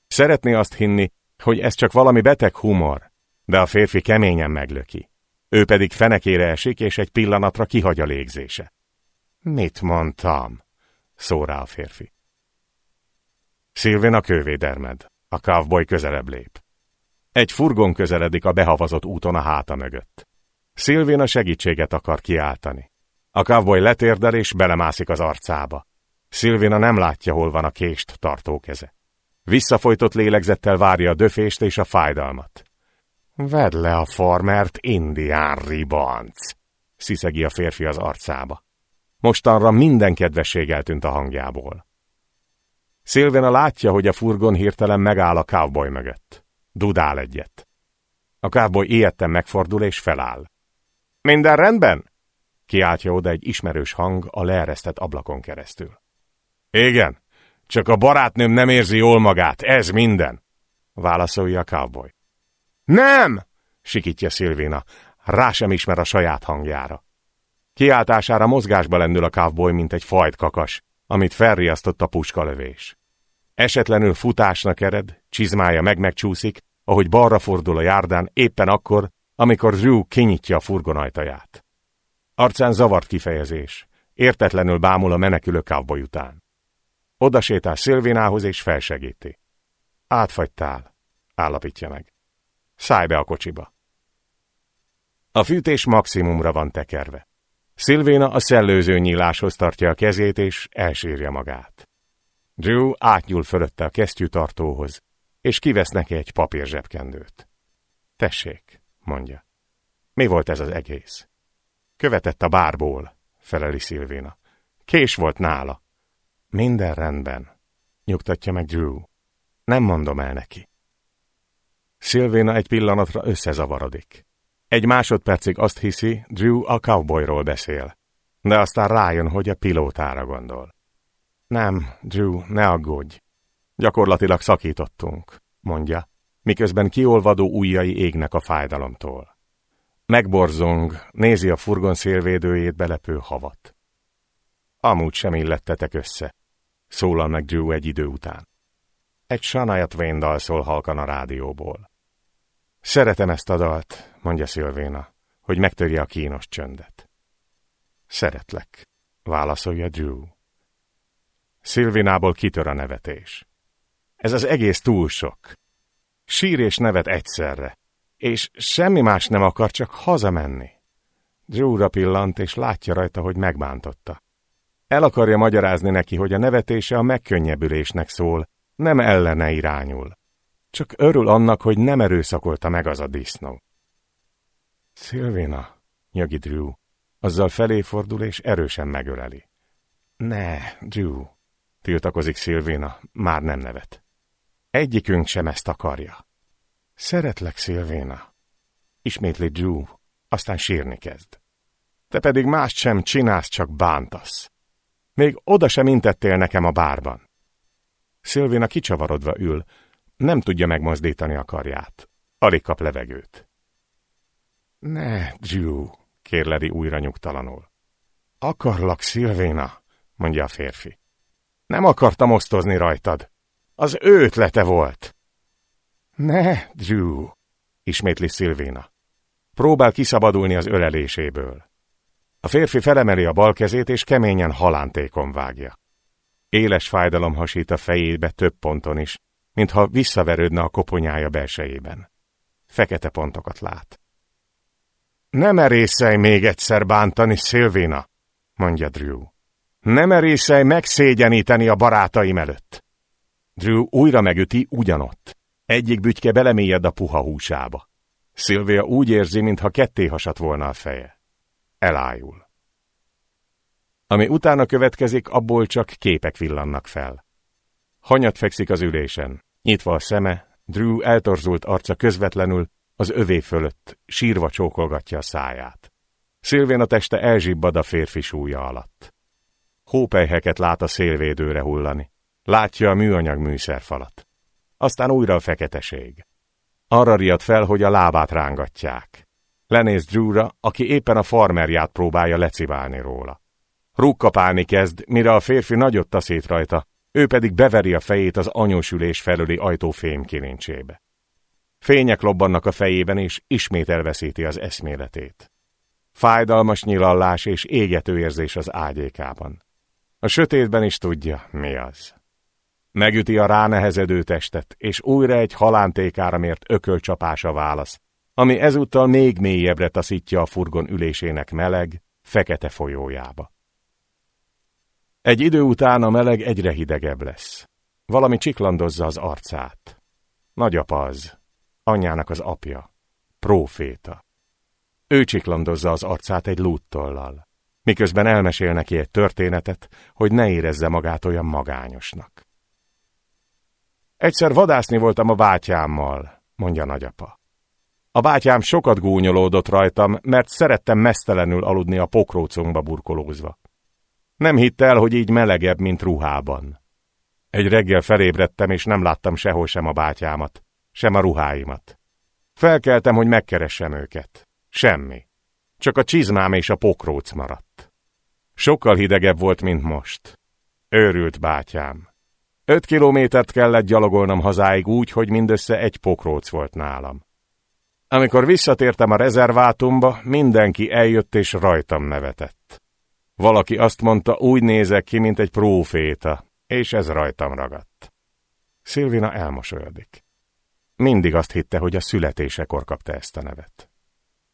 Szeretné azt hinni, hogy ez csak valami beteg humor, de a férfi keményen meglöki. Ő pedig fenekére esik, és egy pillanatra kihagy a légzése. Mit mondtam? szól a férfi. Szilvén a kővédermed. A cowboy közelebb lép. Egy furgon közeledik a behavazott úton a háta mögött. Szilvén a segítséget akar kiáltani. A cowboy letérdel és belemászik az arcába. Szilvina nem látja, hol van a kést tartó keze. Visszafolytott lélegzettel várja a döfést és a fájdalmat. Vedd le a farmert, indián ribanc! sziszegi a férfi az arcába. Mostanra minden kedvesség eltűnt a hangjából. Szilvena látja, hogy a furgon hirtelen megáll a cowboy mögött. Dudál egyet. A cowboy ilyetten megfordul és feláll. Minden rendben? Kiáltja oda egy ismerős hang a leeresztett ablakon keresztül. Igen, csak a barátnőm nem érzi jól magát, ez minden, válaszolja a cowboy. Nem! sikítja Szilvina, rá sem ismer a saját hangjára. Kiáltására mozgásba lendül a cowboy, mint egy fajt kakas, amit felriasztott a puskalövés. Esetlenül futásnak ered, csizmája meg-megcsúszik, ahogy balra fordul a járdán éppen akkor, amikor Drew kinyitja a furgon ajtaját. Arcán zavart kifejezés, értetlenül bámul a menekülő cowboy után. Oda sétál Szilvénához és felsegíti. Átfagytál, állapítja meg. Szállj be a kocsiba. A fűtés maximumra van tekerve. Szilvéna a szellőző nyíláshoz tartja a kezét, és elsírja magát. Drew átnyúl fölötte a kesztyűtartóhoz, és kivesz neki egy papír zsebkendőt. Tessék, mondja. Mi volt ez az egész? Követett a bárból, feleli Szilvina. Kés volt nála. Minden rendben, nyugtatja meg Drew. Nem mondom el neki. Szilvéna egy pillanatra összezavarodik. Egy másodpercig azt hiszi, Drew a cowboyról beszél, de aztán rájön, hogy a pilótára gondol. Nem, Drew, ne aggódj. Gyakorlatilag szakítottunk, mondja, miközben kiolvadó ujjai égnek a fájdalomtól. Megborzong, nézi a furgon szélvédőjét belepő havat. Amúgy sem illettetek össze, szólal meg Drew egy idő után. Egy Shania Twain dal szól halkan a rádióból. Szeretem ezt a dalt, mondja Szilvéna, hogy megtörje a kínos csöndet. Szeretlek, válaszolja Drew. Szilvinából kitör a nevetés. Ez az egész túl sok. Sír és nevet egyszerre, és semmi más nem akar, csak hazamenni. Drewra pillant, és látja rajta, hogy megbántotta. El akarja magyarázni neki, hogy a nevetése a megkönnyebbülésnek szól, nem ellene irányul. Csak örül annak, hogy nem erőszakolta meg az a disznó. Szilvina, nyögi Drew, azzal felé fordul és erősen megöleli. Ne, Drew, tiltakozik Szilvina, már nem nevet. Egyikünk sem ezt akarja. Szeretlek, Szilvéna. Ismétli Drew, aztán sírni kezd. Te pedig mást sem csinálsz, csak bántasz. Még oda sem intettél nekem a bárban. Szilvéna kicsavarodva ül, nem tudja megmozdítani a karját. Alig kap levegőt. Ne, Drew, kérledi újra nyugtalanul. Akarlak, Szilvéna, mondja a férfi. Nem akartam osztozni rajtad. Az ő ötlete volt. Ne, Drew, ismétli Szilvéna. Próbál kiszabadulni az öleléséből. A férfi felemeli a bal kezét, és keményen halántékon vágja. Éles fájdalom hasít a fejébe több ponton is, mintha visszaverődne a koponyája belsejében. Fekete pontokat lát. Nem merészelj még egyszer bántani, Szilvina, mondja Drew. Nem merészelj megszégyeníteni a barátaim előtt. Drew újra megüti ugyanott. Egyik bütyke belemélyed a puha húsába. Szilvia úgy érzi, mintha ketté hasadt volna a feje. Elájul. Ami utána következik, abból csak képek villannak fel. Hanyat fekszik az ülésen, nyitva a szeme, Drew eltorzult arca közvetlenül az övé fölött, sírva csókolgatja a száját. Szilvén a teste elzsibbad a férfi súlya alatt. Hópelyheket lát a szélvédőre hullani. Látja a műanyag műszerfalat. Aztán újra a feketeség. Arra riad fel, hogy a lábát rángatják. Lenéz Drewra, aki éppen a farmerját próbálja leciválni róla. Rúgkapálni kezd, mire a férfi nagyot taszít rajta, ő pedig beveri a fejét az anyósülés felüli ajtó kilincsébe. Fények lobbannak a fejében, és ismét elveszíti az eszméletét. Fájdalmas nyilallás és égető érzés az ágyékában. A sötétben is tudja, mi az. Megüti a ránehezedő testet, és újra egy halántékára mért ökölcsapása válasz, ami ezúttal még mélyebbre taszítja a furgon ülésének meleg, fekete folyójába. Egy idő után a meleg egyre hidegebb lesz. Valami csiklandozza az arcát. Nagyapa az, anyjának az apja, próféta. Ő csiklandozza az arcát egy lúttollal, miközben elmesél neki egy történetet, hogy ne érezze magát olyan magányosnak. Egyszer vadászni voltam a bátyámmal, mondja nagyapa. A bátyám sokat gúnyolódott rajtam, mert szerettem mesztelenül aludni a pokrócunkba burkolózva. Nem hitte el, hogy így melegebb, mint ruhában. Egy reggel felébredtem, és nem láttam sehol sem a bátyámat, sem a ruháimat. Felkeltem, hogy megkeressem őket. Semmi. Csak a csizmám és a pokróc maradt. Sokkal hidegebb volt, mint most. Őrült bátyám. Öt kilométert kellett gyalogolnom hazáig úgy, hogy mindössze egy pokróc volt nálam. Amikor visszatértem a rezervátumba, mindenki eljött és rajtam nevetett. Valaki azt mondta, úgy nézek ki, mint egy próféta, és ez rajtam ragadt. Szilvina elmosolyodik. Mindig azt hitte, hogy a születésekor kapta ezt a nevet.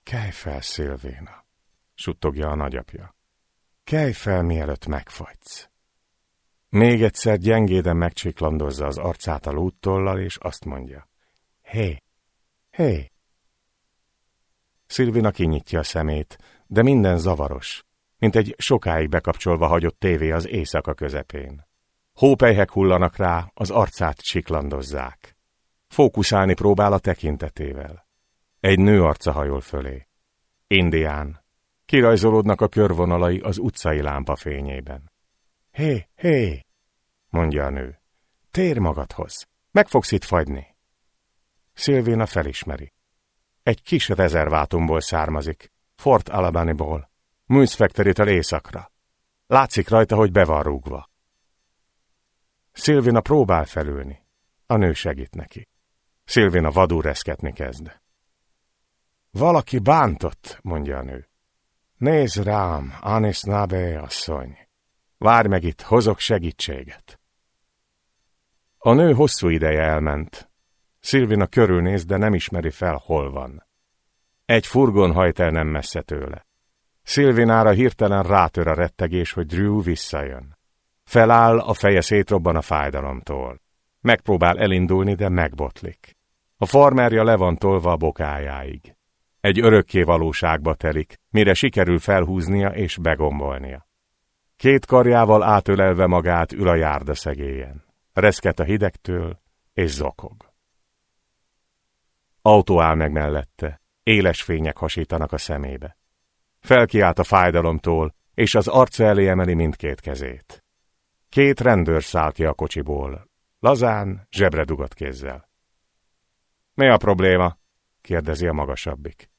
Kelj fel, Szilvéna, suttogja a nagyapja. Kelj fel, mielőtt megfagysz. Még egyszer gyengéden megcsiklandozza az arcát a lúttollal, és azt mondja. Hé, hé! Szilvina kinyitja a szemét, de minden zavaros, mint egy sokáig bekapcsolva hagyott tévé az éjszaka közepén. Hópelyhek hullanak rá, az arcát csiklandozzák. Fókuszálni próbál a tekintetével. Egy nő arca hajol fölé. Indián. Kirajzolódnak a körvonalai az utcai lámpa fényében. Hé, hé, mondja a nő. Tér magadhoz. Meg fogsz itt fagyni. Szilvéna felismeri. Egy kis rezervátumból származik, Fort Alabaniból, Moose Factory-től északra. Látszik rajta, hogy be van rúgva. Szilvina próbál felülni. A nő segít neki. Szilvina vadul reszketni kezd. Valaki bántott, mondja a nő. Nézd rám, Anis Nabe asszony. Várj meg itt, hozok segítséget. A nő hosszú ideje elment. Szilvina körülnéz, de nem ismeri fel, hol van. Egy furgon hajt el nem messze tőle. Szilvinára hirtelen rátör a rettegés, hogy Drew visszajön. Feláll, a feje szétrobban a fájdalomtól. Megpróbál elindulni, de megbotlik. A farmerja le van tolva a bokájáig. Egy örökké valóságba telik, mire sikerül felhúznia és begombolnia. Két karjával átölelve magát ül a járda szegélyen. Reszket a hidegtől, és zokog. Autó áll meg mellette, éles fények hasítanak a szemébe. Felkiált a fájdalomtól, és az arca elé emeli mindkét kezét. Két rendőr száll ki a kocsiból, lazán, zsebre dugott kézzel. Mi a probléma? kérdezi a magasabbik.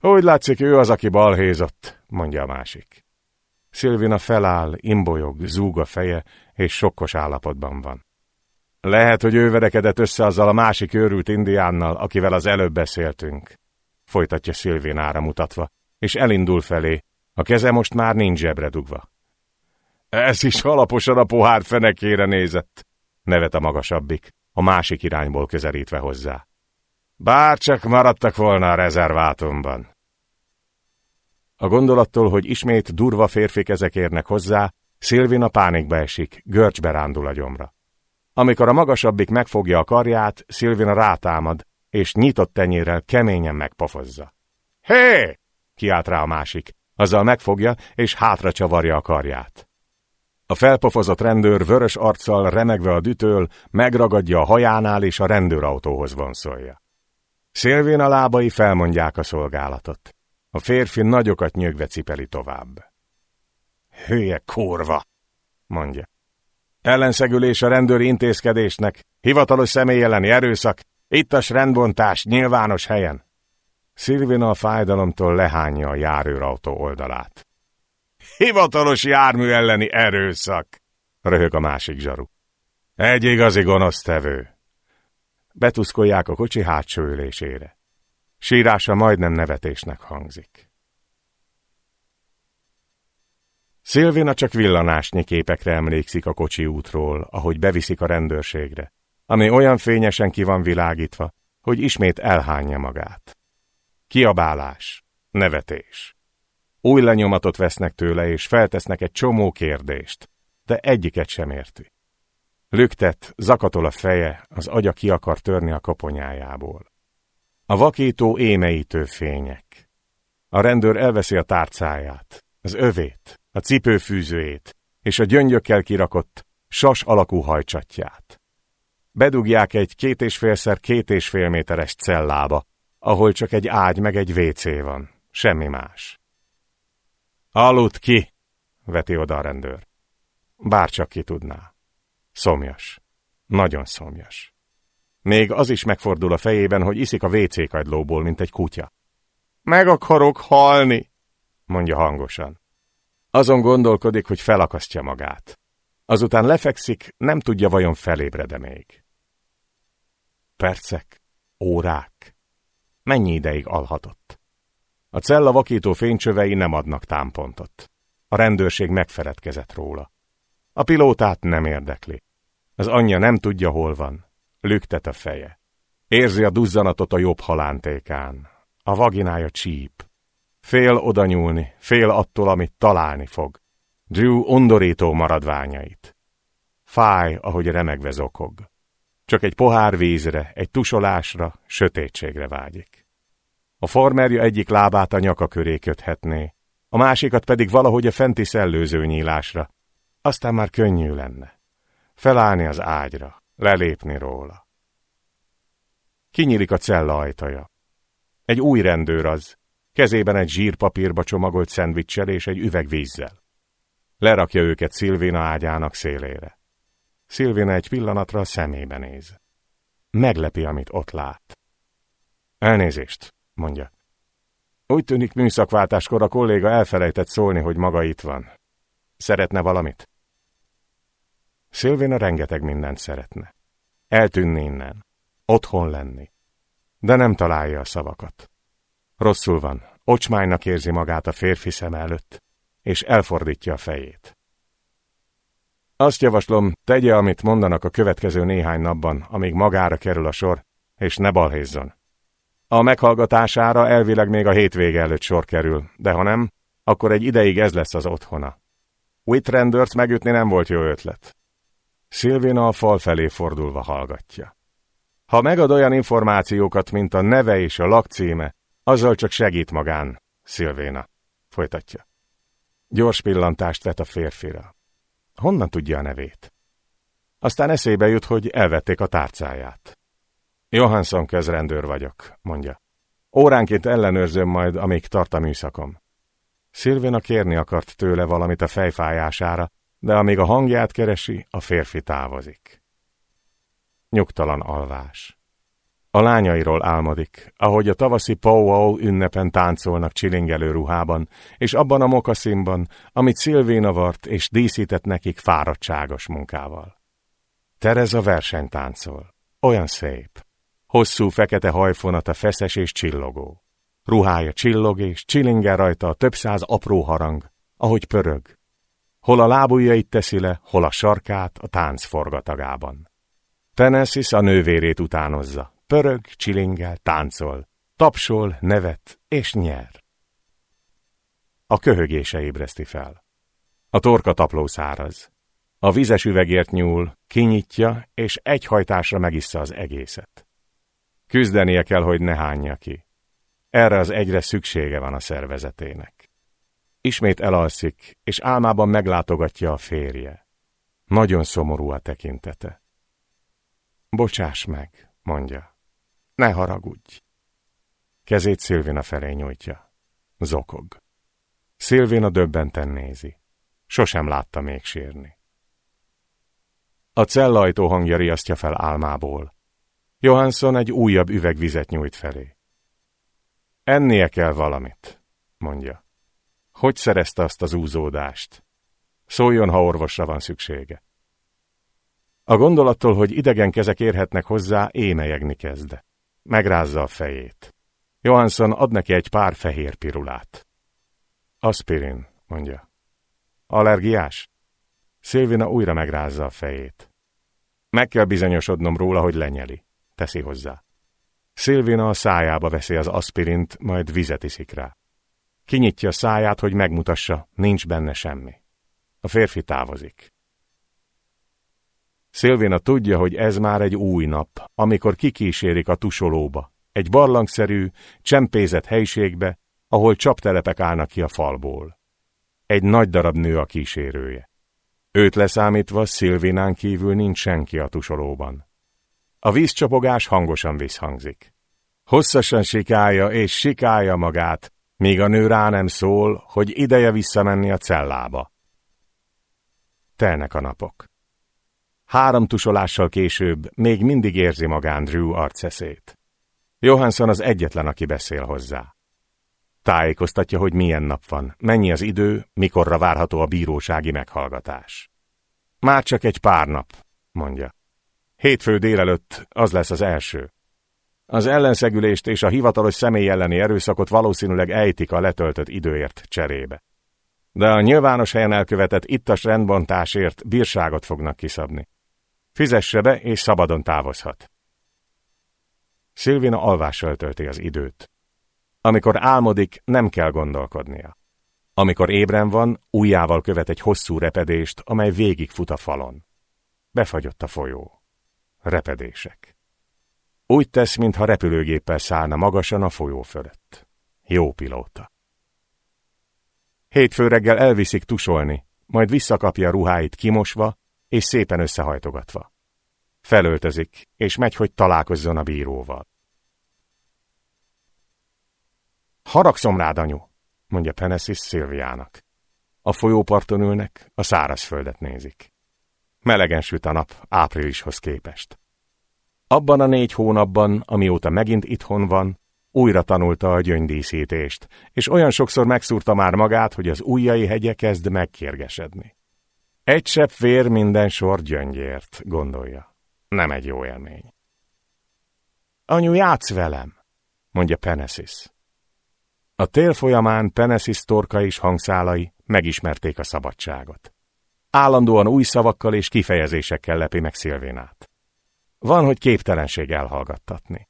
Úgy látszik, ő az, aki balhézott, mondja a másik. Szilvina feláll, imbolyog, zúg a feje, és sokkos állapotban van. Lehet, hogy ő verekedett össze azzal a másik őrült indiánnal, akivel az előbb beszéltünk, folytatja Szilvinára mutatva, és elindul felé, a keze most már nincs zsebre dugva. Ez is alaposan a pohár fenekére nézett, nevet a magasabbik, a másik irányból közelítve hozzá. Bár csak maradtak volna a rezervátumban. A gondolattól, hogy ismét durva férfik ezek érnek hozzá, Szilvina pánikba esik, görcsbe rándul a gyomra. Amikor a magasabbik megfogja a karját, Szilvina rátámad, és nyitott tenyérrel keményen megpofozza. Hé! Kiált rá a másik, azzal megfogja, és hátra csavarja a karját. A felpofozott rendőr vörös arccal remegve a dütől megragadja a hajánál és a rendőrautóhoz vonszolja. Szilvén a lábai felmondják a szolgálatot. A férfi nagyokat nyögve cipeli tovább. Hülye kurva, mondja. Ellenszegülés a rendőri intézkedésnek, hivatalos személy elleni erőszak, ittas rendbontás nyilvános helyen. Szilvina a fájdalomtól lehányja a járőrautó oldalát. Hivatalos jármű elleni erőszak, röhög a másik zsaru. Egy igazi gonosztevő. Betuszkolják a kocsi hátsó ülésére. Sírása majdnem nevetésnek hangzik. Szilvina csak villanásnyi képekre emlékszik a kocsi útról, ahogy beviszik a rendőrségre, ami olyan fényesen ki van világítva, hogy ismét elhányja magát. Kiabálás, nevetés. Új lenyomatot vesznek tőle, és feltesznek egy csomó kérdést, de egyiket sem érti. Lüktet, zakatol a feje, az agya ki akar törni a koponyájából. A vakító émeítő fények. A rendőr elveszi a tárcáját, az övét, a cipőfűzőjét és a gyöngyökkel kirakott, sas alakú hajcsatját. Bedugják egy két és félszer két és fél méteres cellába, ahol csak egy ágy meg egy WC van, semmi más. Aludt ki, veti oda a rendőr. Bárcsak ki tudná. Szomjas. Nagyon szomjas. Még az is megfordul a fejében, hogy iszik a WC kagylóból, mint egy kutya. Meg akarok halni, mondja hangosan. Azon gondolkodik, hogy felakasztja magát. Azután lefekszik, nem tudja vajon felébrede még. Percek, órák. Mennyi ideig alhatott? A cella vakító fénycsövei nem adnak támpontot. A rendőrség megfeledkezett róla. A pilótát nem érdekli. Az anyja nem tudja, hol van. Lüktet a feje. Érzi a duzzanatot a jobb halántékán. A vaginája csíp. Fél oda nyúlni, fél attól, amit találni fog. Drew undorító maradványait. Fáj, ahogy remegve zokog. Csak egy pohár vízre, egy tusolásra, sötétségre vágyik. A farmerja egyik lábát a nyaka köré köthetné, a másikat pedig valahogy a fenti szellőző nyílásra. Aztán már könnyű lenne. Felállni az ágyra, lelépni róla. Kinyílik a cella ajtaja. Egy új rendőr az, kezében egy zsírpapírba csomagolt szendvicssel és egy üveg vízzel. Lerakja őket Szilvina ágyának szélére. Szilvina egy pillanatra szemébe néz. Meglepi, amit ott lát. Elnézést, mondja. Úgy tűnik műszakváltáskor a kolléga elfelejtett szólni, hogy maga itt van. Szeretne valamit? Szilvina rengeteg mindent szeretne. Eltűnni innen. Otthon lenni. De nem találja a szavakat. Rosszul van, ocsmánynak érzi magát a férfi szem előtt, és elfordítja a fejét. Azt javaslom, tegye, amit mondanak a következő néhány napban, amíg magára kerül a sor, és ne balhézzon. A meghallgatására elvileg még a hétvége előtt sor kerül, de ha nem, akkor egy ideig ez lesz az otthona. Whitrendert megütni nem volt jó ötlet. Szilvina a fal felé fordulva hallgatja. Ha megad olyan információkat, mint a neve és a lakcíme, azzal csak segít magán, Szilvéna. Folytatja. Gyors pillantást vet a férfira. Honnan tudja a nevét? Aztán eszébe jut, hogy elvették a tárcáját. Johansson közrendőr vagyok, mondja. Óránként ellenőrzöm majd, amíg tart a műszakom. Szilvina kérni akart tőle valamit a fejfájására, de amíg a hangját keresi, a férfi távozik. Nyugtalan alvás. A lányairól álmodik, ahogy a tavaszi powwow ünnepen táncolnak csilingelő ruhában, és abban a mokaszínban, amit Szilvéna vart és díszített nekik fáradtságos munkával. Tereza versenytáncol. Olyan szép. Hosszú fekete hajfonata feszes és csillogó. Ruhája csillog és csilingel rajta a több száz apró harang, ahogy pörög. Hol a lábujjait teszi le, hol a sarkát a tánc forgatagában. Tenesis a nővérét utánozza, pörög, csilingel, táncol, tapsol, nevet és nyer. A köhögése ébreszti fel. A torka tapló száraz. A vizes üvegért nyúl, kinyitja, és egy hajtásra megissza az egészet. Küzdenie kell, hogy ne hányja ki. Erre az egyre szüksége van a szervezetének. Ismét elalszik, és álmában meglátogatja a férje. Nagyon szomorú a tekintete. Bocsáss meg, mondja. Ne haragudj. Kezét Szilvina felé nyújtja. Zokog. Szilvina döbbenten nézi. Sosem látta még sírni. A cellajtó hangja riasztja fel álmából. Johansson egy újabb üvegvizet nyújt felé. Ennie kell valamit, mondja. Hogy szerezte azt az úzódást? Szóljon, ha orvosra van szüksége. A gondolattól, hogy idegen kezek érhetnek hozzá, émelyegni kezd. Megrázza a fejét. Johansson ad neki egy pár fehér pirulát. Aspirin, mondja. Allergiás? Szilvina újra megrázza a fejét. Meg kell bizonyosodnom róla, hogy lenyeli teszi hozzá. Szilvina a szájába veszi az aspirint, majd vizet iszik rá. Kinyitja a száját, hogy megmutassa, nincs benne semmi. A férfi távozik. Szilvina tudja, hogy ez már egy új nap, amikor kikísérik a tusolóba, egy barlangszerű, csempézett helységbe, ahol csaptelepek állnak ki a falból. Egy nagy darab nő a kísérője. Őt leszámítva Szilvinán kívül nincs senki a tusolóban. A vízcsapogás hangosan visszhangzik. Hosszasan sikálja és sikálja magát, míg a nő rá nem szól, hogy ideje visszamenni a cellába. Telnek a napok. Három tusolással később még mindig érzi magán Drew arceszét. Johansson az egyetlen, aki beszél hozzá. Tájékoztatja, hogy milyen nap van, mennyi az idő, mikorra várható a bírósági meghallgatás. Már csak egy pár nap, mondja. Hétfő délelőtt az lesz az első. Az ellenszegülést és a hivatalos személy elleni erőszakot valószínűleg ejtik a letöltött időért cserébe. De a nyilvános helyen elkövetett ittas rendbontásért bírságot fognak kiszabni. Fizesse be, és szabadon távozhat. Szilvina alvással tölti az időt. Amikor álmodik, nem kell gondolkodnia. Amikor ébren van, ujjával követ egy hosszú repedést, amely végigfut a falon. Befagyott a folyó repedések. Úgy tesz, mintha repülőgéppel szállna magasan a folyó fölött. Jó pilóta. Hétfő reggel elviszik tusolni, majd visszakapja ruháit kimosva és szépen összehajtogatva. Felöltözik, és megy, hogy találkozzon a bíróval. Haragszom rád, anyu, mondja Penesis Szilviának. A folyóparton ülnek, a szárazföldet nézik. Melegen süt a nap áprilishoz képest. Abban a négy hónapban, amióta megint itthon van, újra tanulta a gyöngydíszítést, és olyan sokszor megszúrta már magát, hogy az ujjai hegye kezd megkérgesedni. Egy sepp vér minden sor gyöngyért, gondolja. Nem egy jó élmény. Anyu, játsz velem, mondja Penesis. A tél folyamán Penesis torka és hangszálai megismerték a szabadságot. Állandóan új szavakkal és kifejezésekkel lepi meg Szilvénát. Van, hogy képtelenség elhallgattatni.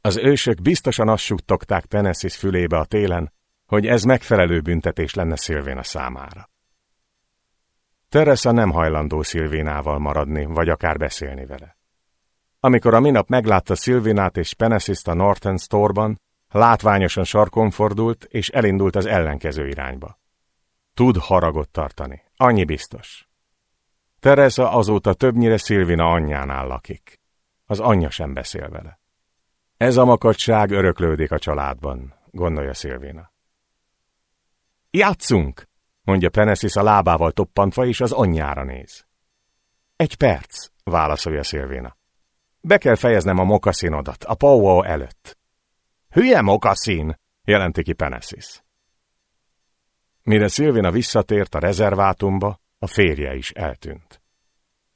Az ősök biztosan azt suttogták Penesis fülébe a télen, hogy ez megfelelő büntetés lenne Szilvéna számára. Teresa nem hajlandó Szilvénával maradni, vagy akár beszélni vele. Amikor a minap meglátta Szilvinát és Penesiszt a Norton Store-ban, látványosan sarkon fordult, és elindult az ellenkező irányba. Tud haragot tartani, annyi biztos. Teresa azóta többnyire Szilvina anyjánál lakik. Az anyja sem beszél vele. Ez a makadság öröklődik a családban, gondolja Szilvina. Játszunk, mondja Penesis a lábával toppantva, és az anyjára néz. Egy perc, válaszolja Szilvina. Be kell fejeznem a mokaszinodat, a Pauo előtt. Hülye mokaszín, jelenti ki Penesis. Mire Szilvina visszatért a rezervátumba, a férje is eltűnt.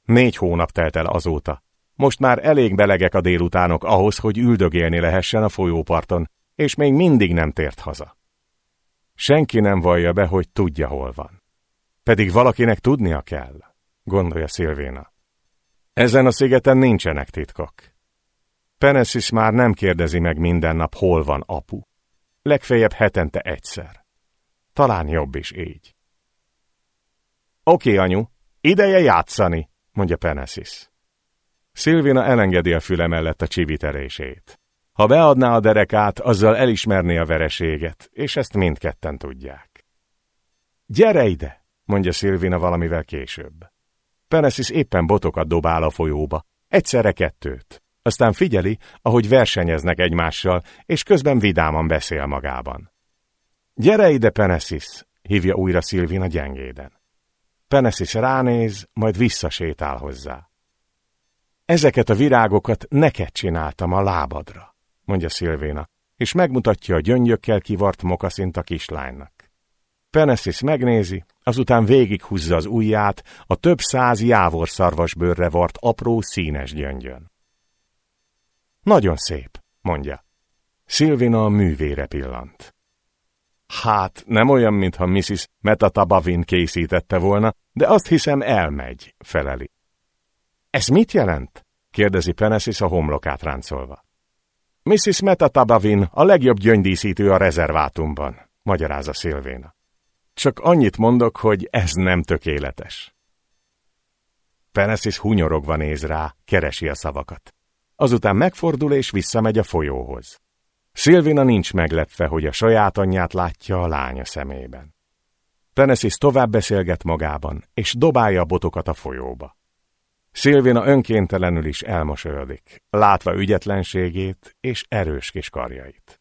Négy hónap telt el azóta. Most már elég belegek a délutánok ahhoz, hogy üldögélni lehessen a folyóparton, és még mindig nem tért haza. Senki nem vallja be, hogy tudja, hol van. Pedig valakinek tudnia kell, gondolja Szilvéna. Ezen a szigeten nincsenek titkok. Penesis már nem kérdezi meg minden nap, hol van apu. Legfeljebb hetente egyszer. Talán jobb is így. Oké, anyu, ideje játszani, mondja Penesis. Szilvina elengedi a füle mellett a csiviterését. Ha beadná a derekát, azzal elismerné a vereséget, és ezt mindketten tudják. Gyere ide, mondja Szilvina valamivel később. Penesis éppen botokat dobál a folyóba, egyszerre kettőt. Aztán figyeli, ahogy versenyeznek egymással, és közben vidáman beszél magában. Gyere ide, Penesis, hívja újra Szilvina gyengéden. Penesis ránéz, majd visszasétál hozzá. Ezeket a virágokat neked csináltam a lábadra, mondja Szilvéna, és megmutatja a gyöngyökkel kivart mokaszint a kislánynak. Penesis megnézi, azután végighúzza az ujját a több száz jávorszarvasbőrre vart apró színes gyöngyön. Nagyon szép, mondja. Szilvina a művére pillant. Hát, nem olyan, mintha Mrs. Metatabavin készítette volna, de azt hiszem elmegy, feleli. Ez mit jelent? kérdezi Penesis a homlokát ráncolva. Mrs. Metatabavin a legjobb gyöngydíszítő a rezervátumban, magyarázza Szilvéna. Csak annyit mondok, hogy ez nem tökéletes. Penesis hunyorogva néz rá, keresi a szavakat. Azután megfordul és visszamegy a folyóhoz. Szilvina nincs meglepve, hogy a saját anyját látja a lánya szemében. Penesis tovább beszélget magában, és dobálja a botokat a folyóba. Szilvina önkéntelenül is elmosolyodik, látva ügyetlenségét és erős kis karjait.